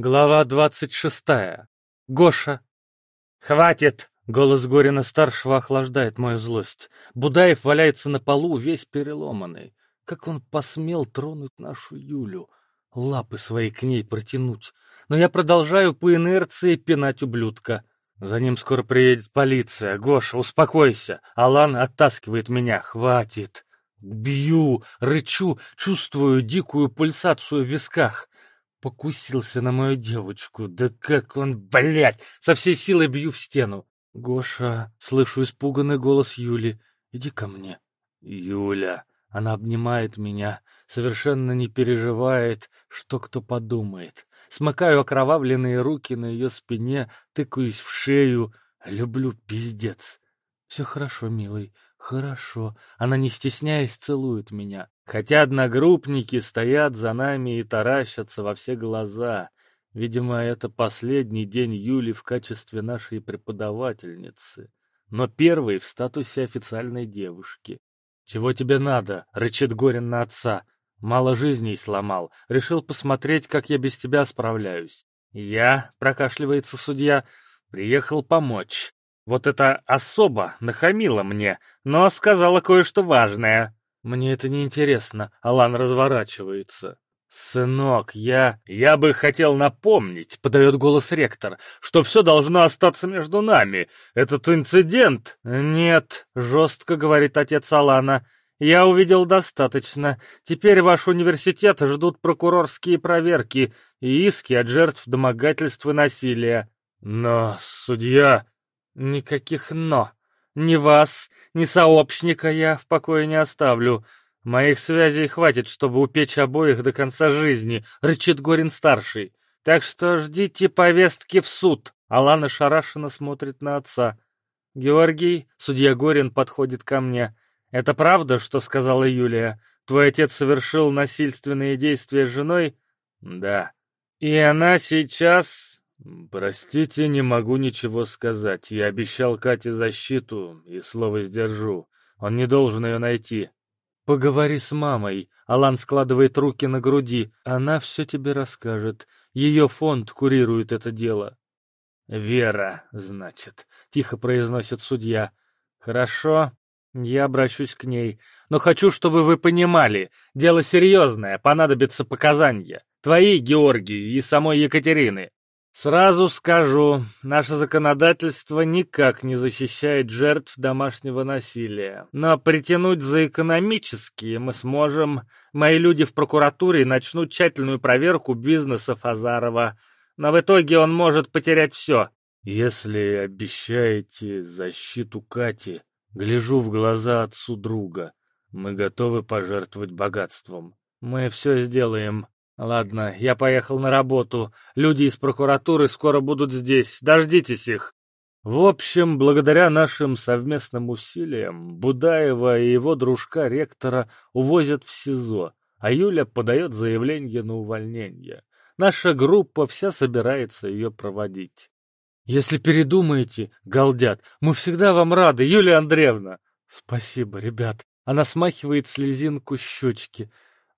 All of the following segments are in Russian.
Глава двадцать шестая. Гоша. «Хватит!» — голос Горина-старшего охлаждает мою злость. Будаев валяется на полу, весь переломанный. Как он посмел тронуть нашу Юлю? Лапы свои к ней протянуть. Но я продолжаю по инерции пинать ублюдка. За ним скоро приедет полиция. Гоша, успокойся. Алан оттаскивает меня. Хватит. Бью, рычу, чувствую дикую пульсацию в висках. Покусился на мою девочку. Да как он, блядь, со всей силы бью в стену. Гоша, слышу испуганный голос Юли. Иди ко мне. Юля. Она обнимает меня, совершенно не переживает, что кто подумает. Смыкаю окровавленные руки на ее спине, тыкаюсь в шею. Люблю пиздец. Все хорошо, милый, хорошо. Она, не стесняясь, целует меня. Хотя одногруппники стоят за нами и таращатся во все глаза. Видимо, это последний день Юли в качестве нашей преподавательницы. Но первый в статусе официальной девушки. «Чего тебе надо?» — рычит Горин на отца. «Мало жизней сломал. Решил посмотреть, как я без тебя справляюсь». «Я», — прокашливается судья, — «приехал помочь. Вот эта особа нахамила мне, но сказала кое-что важное». «Мне это не интересно. Алан разворачивается. «Сынок, я... я бы хотел напомнить», — подает голос ректор, «что все должно остаться между нами. Этот инцидент...» «Нет», — жестко говорит отец Алана, — «я увидел достаточно. Теперь ваш университет ждут прокурорские проверки и иски от жертв домогательств и насилия». «Но, судья...» «Никаких «но». Ни вас, ни сообщника я в покое не оставлю. Моих связей хватит, чтобы упечь обоих до конца жизни, рычит Горин-старший. Так что ждите повестки в суд. Алана шарашенно смотрит на отца. Георгий, судья Горин подходит ко мне. Это правда, что сказала Юлия? Твой отец совершил насильственные действия с женой? Да. И она сейчас «Простите, не могу ничего сказать. Я обещал Кате защиту и слово сдержу. Он не должен ее найти». «Поговори с мамой». Алан складывает руки на груди. «Она все тебе расскажет. Ее фонд курирует это дело». «Вера, значит», — тихо произносит судья. «Хорошо, я обращусь к ней. Но хочу, чтобы вы понимали, дело серьезное, понадобятся показания. Твои, Георгий, и самой Екатерины. Сразу скажу, наше законодательство никак не защищает жертв домашнего насилия. Но притянуть за экономические мы сможем. Мои люди в прокуратуре начнут тщательную проверку бизнеса Фазарова. Но в итоге он может потерять все. Если обещаете защиту Кати, гляжу в глаза отцу друга. Мы готовы пожертвовать богатством. Мы все сделаем. Ладно, я поехал на работу. Люди из прокуратуры скоро будут здесь. Дождитесь их. В общем, благодаря нашим совместным усилиям, Будаева и его дружка-ректора увозят в СИЗО, а Юля подает заявление на увольнение. Наша группа вся собирается ее проводить. Если передумаете, галдят, мы всегда вам рады, Юлия Андреевна. Спасибо, ребят. Она смахивает слезинку щечки.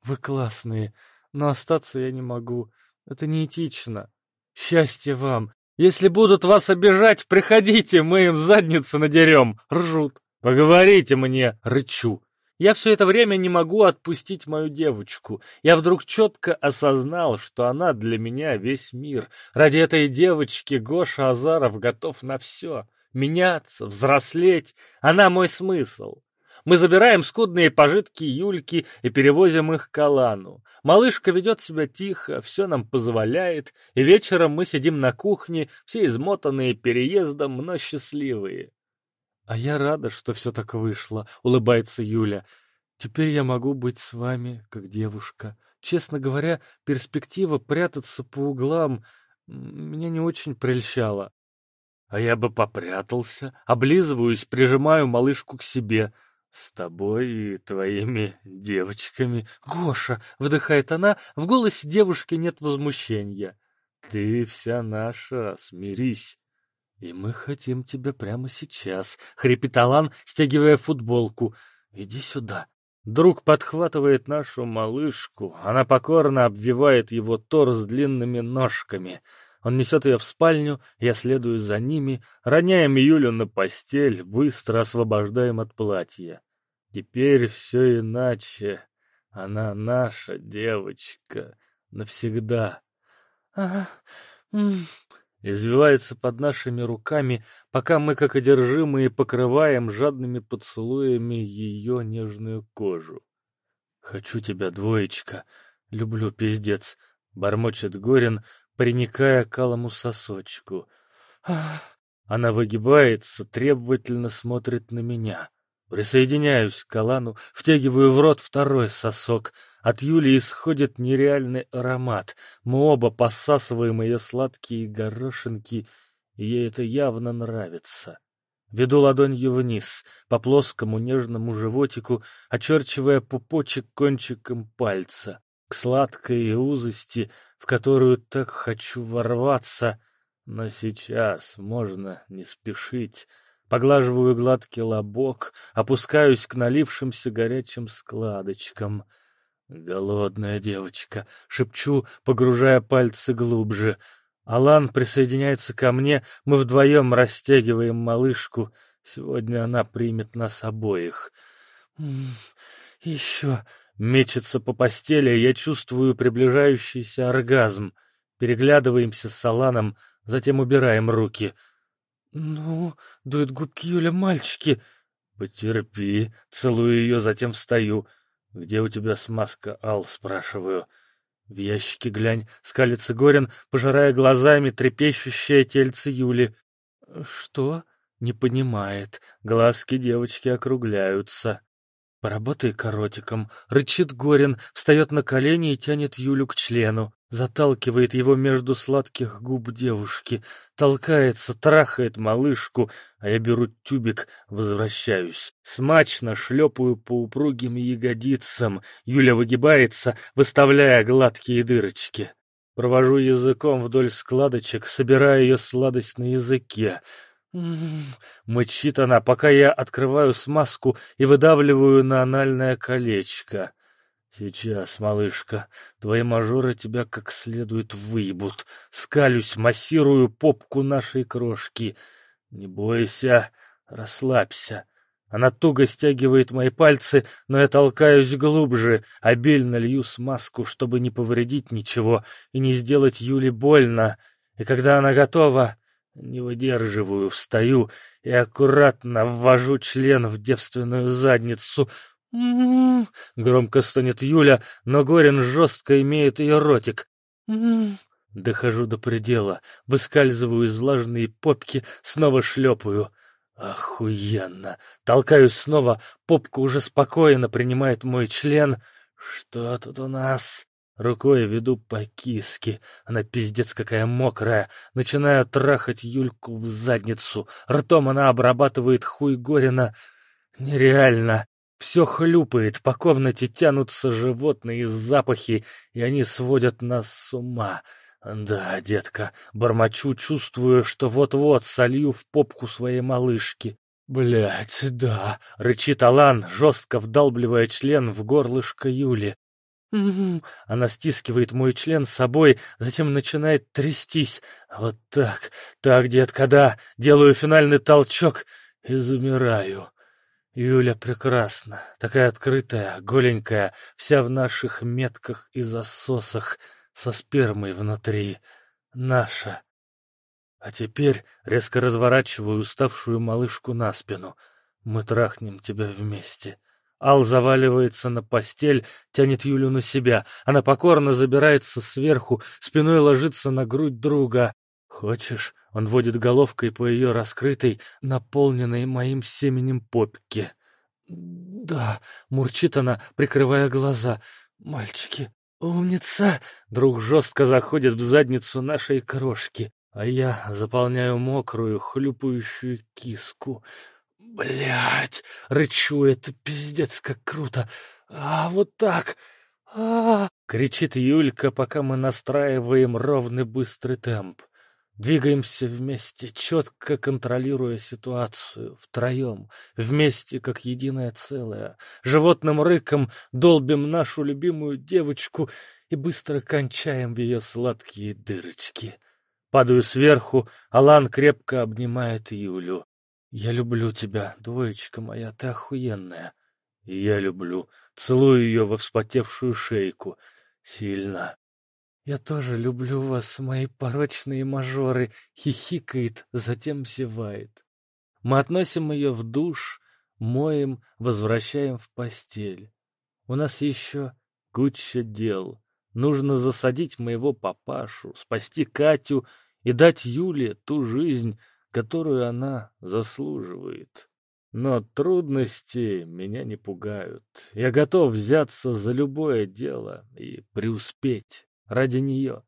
Вы классные но остаться я не могу. Это неэтично. Счастье вам! Если будут вас обижать, приходите, мы им задницу надерем!» Ржут. «Поговорите мне!» — рычу. Я все это время не могу отпустить мою девочку. Я вдруг четко осознал, что она для меня весь мир. Ради этой девочки Гоша Азаров готов на все. Меняться, взрослеть — она мой смысл. Мы забираем скудные пожитки Юльки и перевозим их к Алану. Малышка ведет себя тихо, все нам позволяет, и вечером мы сидим на кухне, все измотанные переездом, но счастливые. «А я рада, что все так вышло», — улыбается Юля. «Теперь я могу быть с вами, как девушка. Честно говоря, перспектива прятаться по углам меня не очень прельщала». «А я бы попрятался, облизываюсь, прижимаю малышку к себе». «С тобой и твоими девочками...» «Гоша!» — вдыхает она, в голосе девушки нет возмущения. «Ты вся наша, смирись!» «И мы хотим тебя прямо сейчас», — хрипит Алан, стягивая футболку. «Иди сюда». Друг подхватывает нашу малышку, она покорно обвивает его торс длинными ножками. Он несет ее в спальню, я следую за ними, роняем Юлю на постель, быстро освобождаем от платья. Теперь все иначе. Она наша девочка. Навсегда. Извивается под нашими руками, пока мы, как одержимые, покрываем жадными поцелуями ее нежную кожу. «Хочу тебя, двоечка. Люблю, пиздец», — бормочет Горин, приникая к алому сосочку. Она выгибается, требовательно смотрит на меня. Присоединяюсь к Алану, втягиваю в рот второй сосок. От Юли исходит нереальный аромат. Мы оба посасываем ее сладкие горошинки, и ей это явно нравится. Веду ладонью вниз, по плоскому нежному животику, очерчивая пупочек кончиком пальца, к сладкой узости, в которую так хочу ворваться, но сейчас можно не спешить. Поглаживаю гладкий лобок, опускаюсь к налившимся горячим складочкам. «Голодная девочка», — шепчу, погружая пальцы глубже. Алан присоединяется ко мне, мы вдвоем растягиваем малышку. Сегодня она примет нас обоих. «Еще...» — мечется по постели, я чувствую приближающийся оргазм. Переглядываемся с Аланом, затем убираем руки — «Ну, дует губки Юля, мальчики!» «Потерпи!» — целую ее, затем встаю. «Где у тебя смазка, Ал?» — спрашиваю. В ящике глянь, скалится Горин, пожирая глазами трепещущее тельце Юли. «Что?» — не понимает. Глазки девочки округляются. «Поработай коротиком», — рычит Горин, встает на колени и тянет Юлю к члену. Заталкивает его между сладких губ девушки, толкается, трахает малышку, а я беру тюбик, возвращаюсь. Смачно шлепаю по упругим ягодицам. Юля выгибается, выставляя гладкие дырочки. Провожу языком вдоль складочек, собирая ее сладость на языке. Мычит она, пока я открываю смазку и выдавливаю на анальное колечко. «Сейчас, малышка, твои мажоры тебя как следует выебут. Скалюсь, массирую попку нашей крошки. Не бойся, расслабься». Она туго стягивает мои пальцы, но я толкаюсь глубже, обильно лью смазку, чтобы не повредить ничего и не сделать Юле больно. И когда она готова, не выдерживаю, встаю и аккуратно ввожу член в девственную задницу, «М-м-м», громко стонет Юля, но Горин жестко имеет ее ротик. «М-м-м». Дохожу до предела, выскальзываю из влажной попки, снова шлепаю. Охуенно! Толкаюсь снова, попка уже спокойно принимает мой член. Что тут у нас? Рукой веду по киске. Она пиздец какая мокрая. Начинаю трахать Юльку в задницу. Ртом она обрабатывает хуй Горина. Нереально. Все хлюпает, по комнате тянутся животные запахи, и они сводят нас с ума. Да, детка, бормочу, чувствую, что вот-вот солью в попку своей малышки. Блять, да, рычит Алан, жестко вдалбливая член в горлышко Юли. Она стискивает мой член с собой, затем начинает трястись. Вот так, так, детка, да, делаю финальный толчок и замираю. Юля прекрасна, такая открытая, голенькая, вся в наших метках и засосах, со спермой внутри. Наша. А теперь резко разворачиваю уставшую малышку на спину. Мы трахнем тебя вместе. Ал заваливается на постель, тянет Юлю на себя. Она покорно забирается сверху, спиной ложится на грудь друга. «Хочешь?» — он водит головкой по ее раскрытой, наполненной моим семенем попке. «Да», — мурчит она, прикрывая глаза. «Мальчики, умница!» Друг жестко заходит в задницу нашей крошки, а я заполняю мокрую, хлюпающую киску. Блять, рычу, это пиздец как круто. А вот так. А, -а, -а кричит Юлька, пока мы настраиваем ровный быстрый темп. Двигаемся вместе, четко контролируя ситуацию, втроем, вместе, как единое целое. Животным рыком долбим нашу любимую девочку и быстро кончаем в ее сладкие дырочки. Падаю сверху, Алан крепко обнимает Юлю. «Я люблю тебя, двоечка моя, ты охуенная». И я люблю. Целую ее во вспотевшую шейку. Сильно. «Я тоже люблю вас, мои порочные мажоры», — хихикает, затем зевает. Мы относим ее в душ, моем, возвращаем в постель. У нас еще куча дел. Нужно засадить моего папашу, спасти Катю и дать Юле ту жизнь, которую она заслуживает. Но трудности меня не пугают. Я готов взяться за любое дело и преуспеть ради нее.